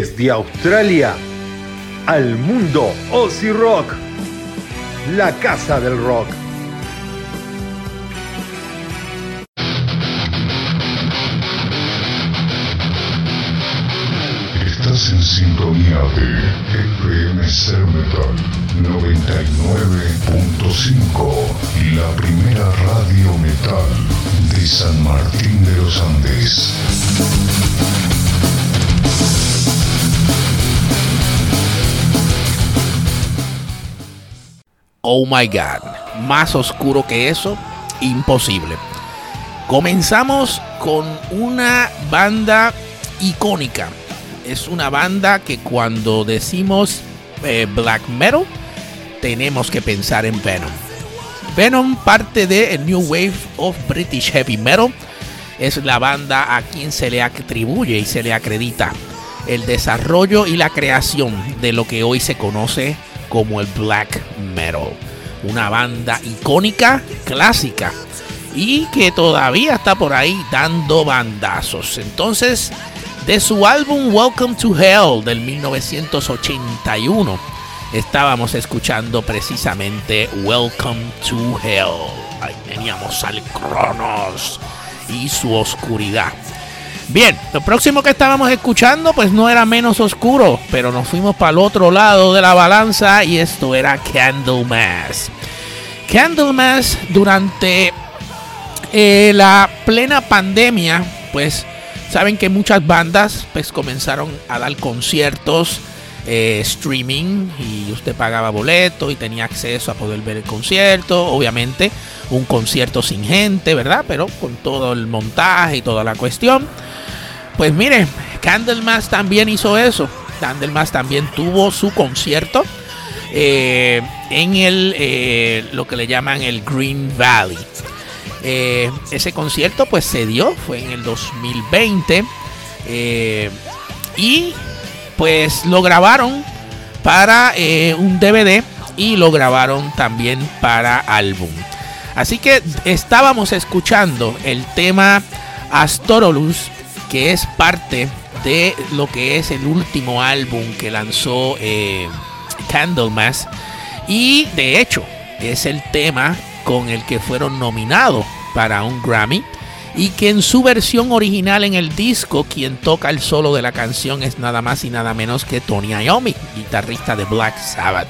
G: Desde Australia al mundo, Aussie Rock, la casa del rock.
E: Estás en sintonía de FM Metal 99.5, la primera radio metal de San Martín de los Andes.
B: Oh my God, más oscuro que eso, imposible. Comenzamos con una banda icónica. Es una banda que cuando decimos eh, black metal, tenemos que pensar en Venom. Venom, parte de New Wave of British Heavy Metal, es la banda a quien se le atribuye y se le acredita el desarrollo y la creación de lo que hoy se conoce como el black metal. Una banda icónica, clásica y que todavía está por ahí dando bandazos. Entonces, de su álbum Welcome to Hell del 1981, estábamos escuchando precisamente Welcome to Hell. Ahí teníamos al Cronos y su oscuridad. Bien, lo próximo que estábamos escuchando pues no era menos oscuro, pero nos fuimos para el otro lado de la balanza y esto era Candlemass. Candlemass durante eh, la plena pandemia, pues saben que muchas bandas pues comenzaron a dar conciertos eh, streaming y usted pagaba boleto y tenía acceso a poder ver el concierto, obviamente un concierto sin gente, ¿verdad? Pero con todo el montaje y toda la cuestión. Pues mire, Candlemas también hizo eso. Candlemas también tuvo su concierto eh, en el eh, lo que le llaman el Green Valley. Eh, ese concierto pues se dio, fue en el 2020 y pues lo grabaron para un DVD y lo grabaron también para álbum. Así que estábamos escuchando el tema Astorolus que es parte de lo que es el último álbum que lanzó eh, Candlemas. Y de hecho, es el tema con el que fueron nominados para un Grammy. Y que en su versión original en el disco, quien toca el solo de la canción es nada más y nada menos que Tony Iommi, guitarrista de Black Sabbath.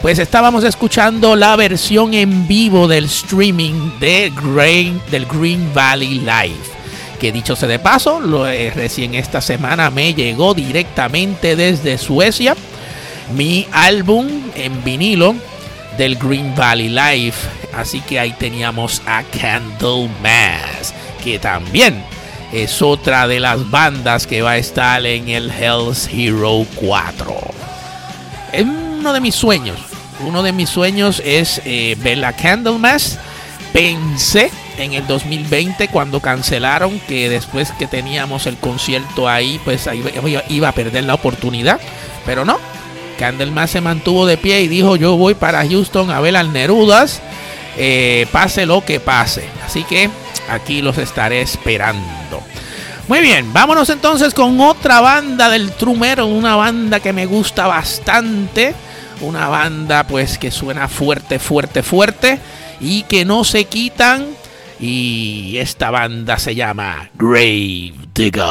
B: Pues estábamos escuchando la versión en vivo del streaming de Green, del Green Valley Live que dicho sea de paso, eh, recién esta semana me llegó directamente desde Suecia mi álbum en vinilo del Green Valley Live. Así que ahí teníamos a Candlemass, que también es otra de las bandas que va a estar en el Hell's Hero 4. Es uno de mis sueños. Uno de mis sueños es eh, ver a Candlemass. Pensé en el 2020 cuando cancelaron que después que teníamos el concierto ahí pues iba a perder la oportunidad. Pero no Candlemas se mantuvo de pie y dijo yo voy para Houston a ver al Nerudas eh, pase lo que pase así que aquí los estaré esperando. Muy bien vámonos entonces con otra banda del Trumero una banda que me gusta bastante una banda pues que suena fuerte fuerte fuerte y que no se quitan y esta banda se llama Grave Digger.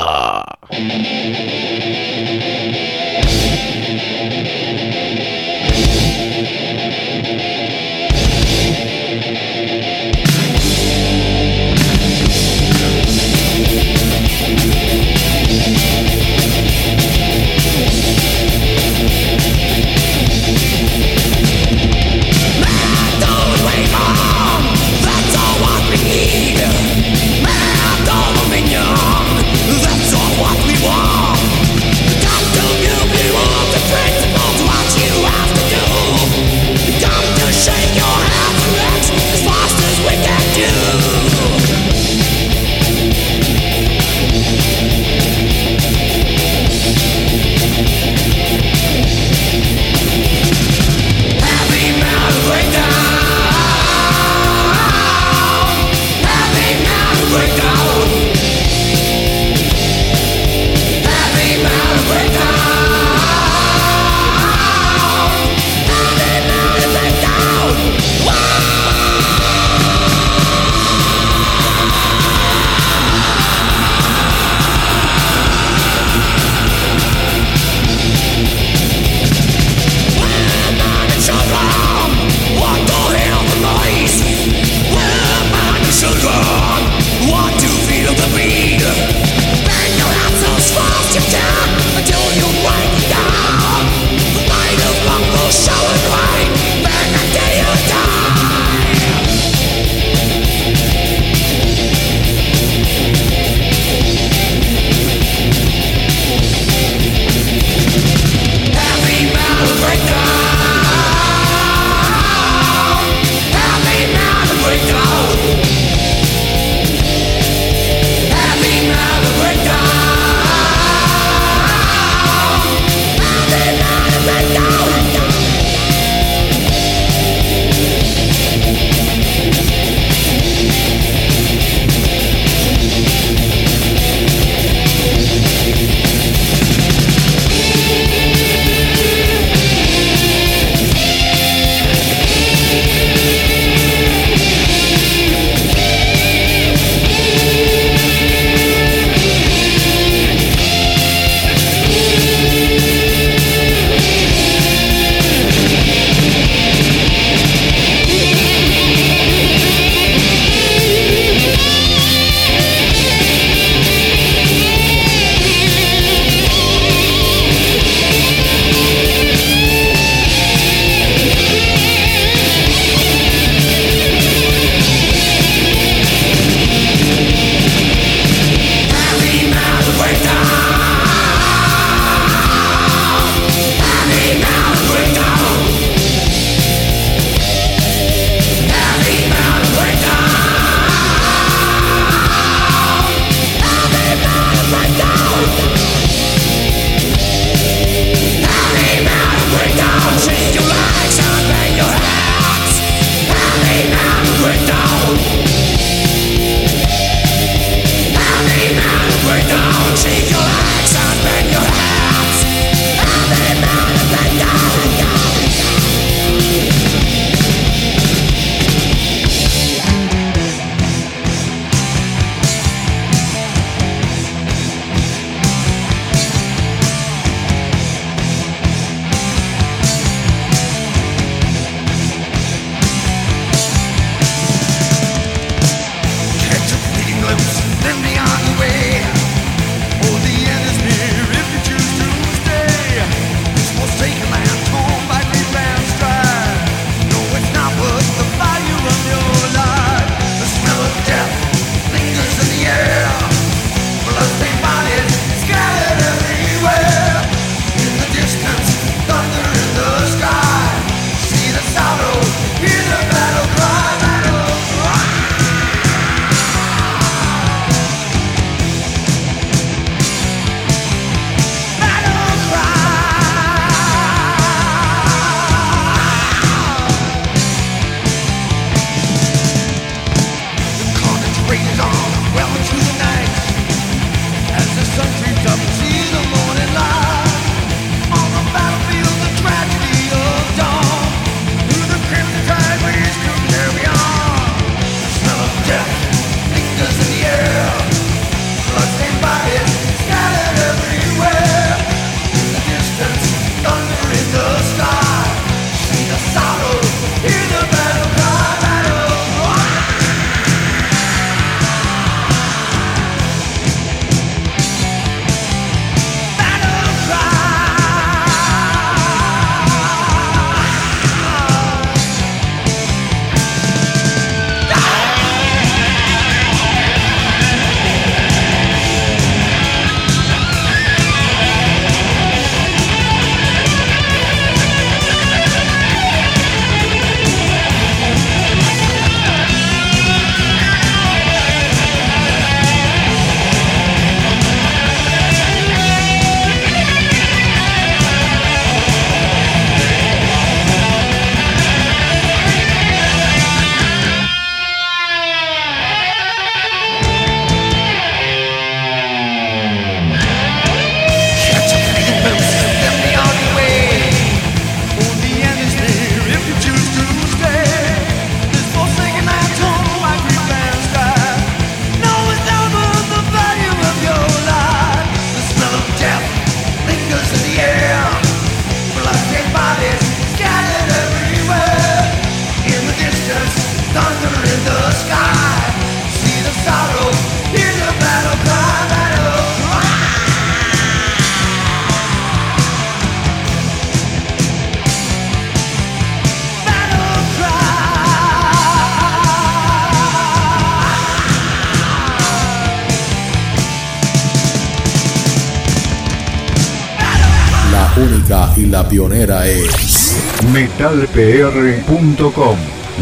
C: Pionera es
E: metalpr.com,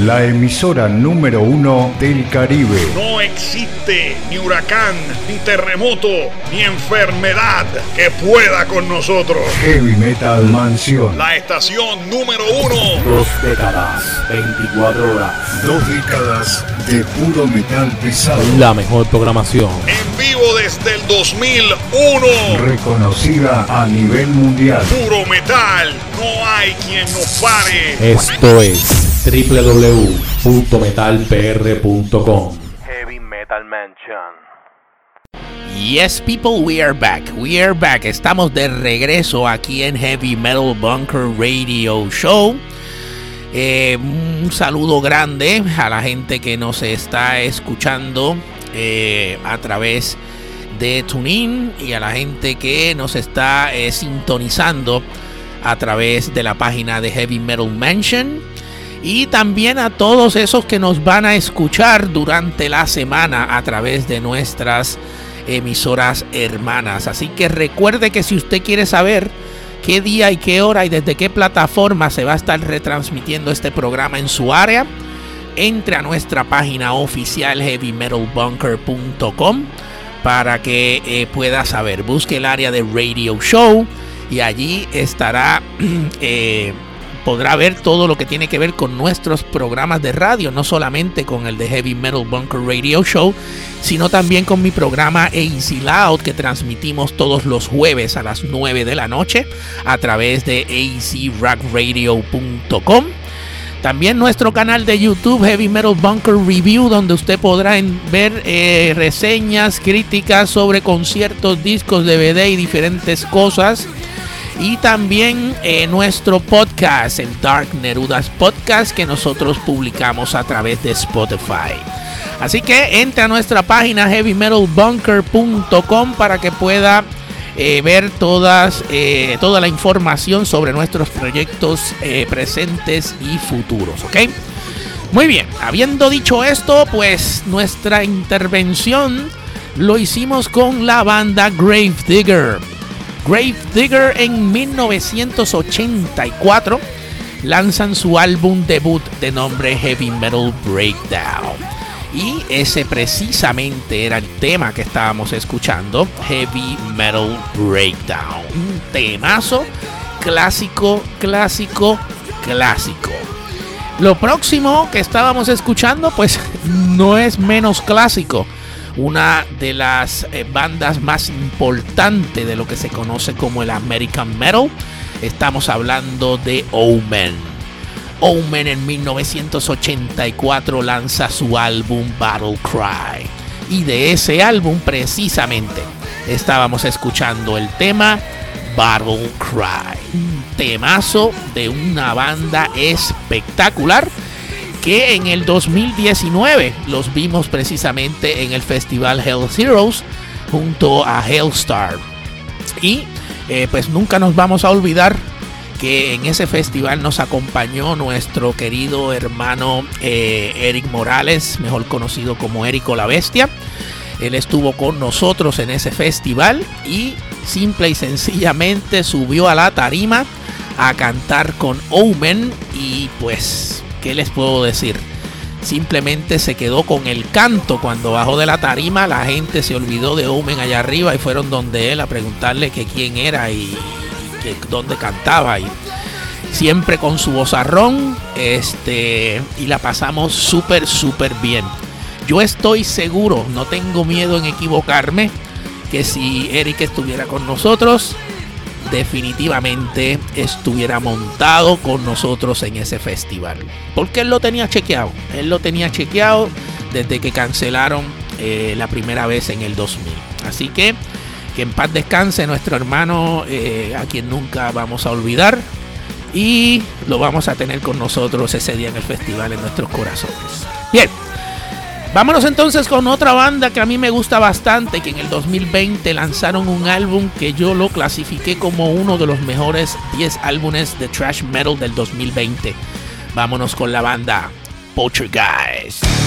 E: la emisora número uno del Caribe.
H: No existe ni huracán, ni terremoto, ni enfermedad que pueda con nosotros.
E: Heavy Metal Mansión.
H: La estación número uno.
I: Dos décadas, 24 horas.
E: Dos décadas de puro metal pesado.
I: La mejor programación.
H: En vivo desde el 2001.
E: Reconocida a nivel mundial.
H: Puro metal, no hay quien nos pare.
I: Esto es www.metalpr.com.
J: Heavy Metal Mansion.
B: Yes, people, we are back. We are back. Estamos de regreso aquí en Heavy Metal Bunker Radio Show. Eh, un saludo grande a la gente que nos está escuchando eh, a través de TuneIn y a la gente que nos está eh, sintonizando a través de la página de Heavy Metal Mansion y también a todos esos que nos van a escuchar durante la semana a través de nuestras emisoras hermanas. Así que recuerde que si usted quiere saber qué día y qué hora y desde qué plataforma se va a estar retransmitiendo este programa en su área, entre a nuestra página oficial heavymetalbunker.com para que eh, pueda saber. Busque el área de Radio Show y allí estará, eh, podrá ver todo lo que tiene que ver con nuestros programas de radio, no solamente con el de Heavy Metal Bunker Radio Show, sino también con mi programa AC Loud que transmitimos todos los jueves a las 9 de la noche a través de acrockradio.com. También nuestro canal de YouTube Heavy Metal Bunker Review, donde usted podrá ver eh, reseñas, críticas sobre conciertos, discos, DVD y diferentes cosas. Y también eh, nuestro podcast, el Dark Nerudas Podcast, que nosotros publicamos a través de Spotify. Así que entre a nuestra página heavymetalbunker.com para que pueda eh, ver eh, toda la información sobre nuestros proyectos presentes y futuros. ¿Ok? Muy bien, habiendo dicho esto, pues nuestra intervención lo hicimos con la banda Grave Digger. Grave Digger en 1984 lanzan su álbum debut de nombre Heavy Metal Breakdown. Y ese precisamente era el tema que estábamos escuchando, Heavy Metal Breakdown. Un temazo clásico, clásico, clásico. Lo próximo que estábamos escuchando, pues no es menos clásico. Una de las eh, bandas más importantes de lo que se conoce como el American Metal. Estamos hablando de Omen. Omen en 1984 lanza su álbum Battle Cry. Y de ese álbum precisamente estábamos escuchando el tema Battle Cry. Un temazo de una banda espectacular que en el 2019 los vimos precisamente en el festival Hell Heroes junto a Hellstar. Y eh, pues nunca nos vamos a olvidar que en ese festival nos acompañó nuestro querido hermano eh, Eric Morales, mejor conocido como Érico la Bestia. Él estuvo con nosotros en ese festival y simple y sencillamente subió a la tarima a cantar con Omen y pues, ¿qué les puedo decir? Simplemente se quedó con el canto. Cuando bajó de la tarima, la gente se olvidó de Omen allá arriba y fueron donde él a preguntarle que quién era y, que dónde cantaba y siempre con su vozarrón este y la pasamos súper súper bien. Yo estoy seguro no tengo miedo en equivocarme que si Eric estuviera con nosotros definitivamente estuviera montado con nosotros en ese festival porque él lo tenía chequeado él lo tenía chequeado desde que cancelaron eh, la primera vez en el 2000 así que que en paz descanse nuestro hermano eh, a quien nunca vamos a olvidar. Y lo vamos a tener con nosotros ese día en el festival en nuestros corazones. Bien, vámonos entonces con otra banda que a mí me gusta bastante, que en el 2020 lanzaron un álbum que yo lo clasifiqué como uno de los mejores 10 álbumes de thrash metal del 2020. Vámonos con la banda Poltergeist.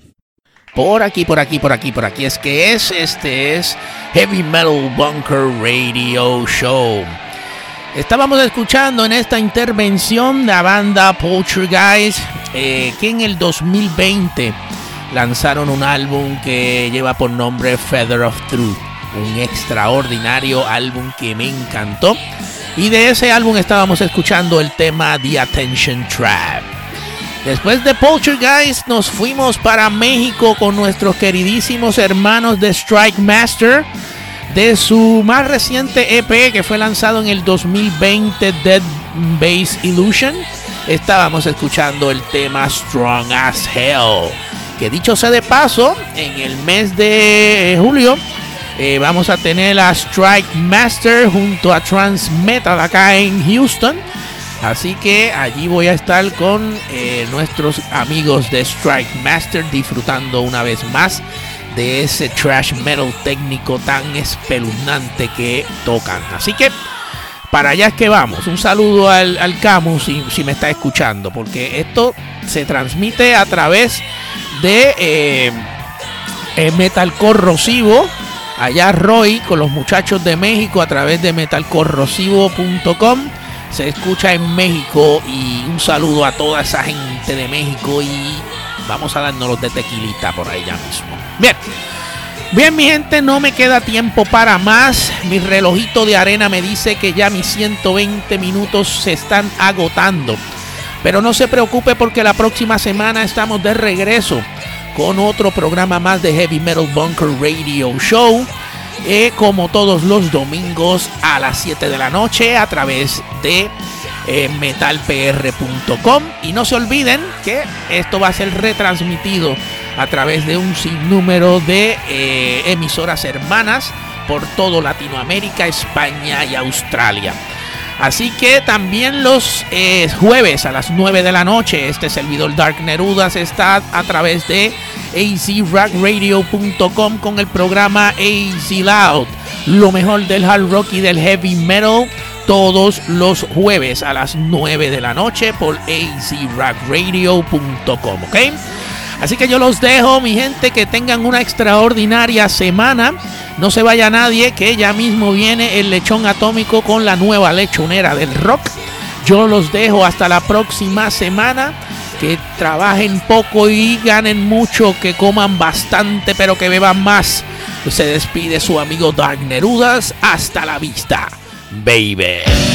B: Por aquí, por aquí, por aquí, por aquí. Es que es, este es Heavy Metal Bunker Radio Show. Estábamos escuchando en esta intervención la banda Poltergeist, eh, que en el 2020 lanzaron un álbum que lleva por nombre Feather of Truth. Un extraordinario álbum que me encantó. Y de ese álbum estábamos escuchando el tema The Attention Trap. Después de Poltergeist nos fuimos para México con nuestros queridísimos hermanos de Strike Master de su más reciente EP que fue lanzado en el 2020 Dead Base Illusion. Estábamos escuchando el tema Strong as Hell. Que dicho sea de paso, en el mes de julio eh, vamos a tener a Strike Master junto a Trans Metal acá en Houston. Así que allí voy a estar con eh, nuestros amigos de Strike Master disfrutando una vez más de ese trash metal técnico tan espeluznante que tocan. Así que para allá es que vamos. Un saludo al, al Camus si, si, me está escuchando, porque esto se transmite a través de eh, eh, Metal Corrosivo. Allá Roy con los muchachos de México a través de metalcorrosivo.com se escucha en México y un saludo a toda esa gente de México y vamos a darnos los de tequilita por ahí ya mismo. Bien. Bien, mi gente, no me queda tiempo para más. Mi relojito de arena me dice que ya mis 120 minutos se están agotando. Pero no se preocupe porque la próxima semana estamos de regreso con otro programa más de Heavy Metal Bunker Radio Show. Eh, como todos los domingos a las 7 de la noche a través de eh, metalpr.com. Y no se olviden que esto va a ser retransmitido a través de un sinnúmero de eh, emisoras hermanas por todo Latinoamérica, España y Australia. Así que también los eh, jueves a las 9 de la noche, este servidor Dark Nerudas está a través de azrockradio.com con el programa AC Loud, lo mejor del hard rock y del heavy metal, todos los jueves a las 9 de la noche por azrockradio.com, ¿ok? Así que yo los dejo, mi gente, que tengan una extraordinaria semana. No se vaya nadie, que ya mismo viene el lechón atómico con la nueva lechonera del rock. Yo los dejo hasta la próxima semana. Que trabajen poco y ganen mucho, que coman bastante, pero que beban más. Se despide su amigo Dark Nerudas. Hasta la vista, baby.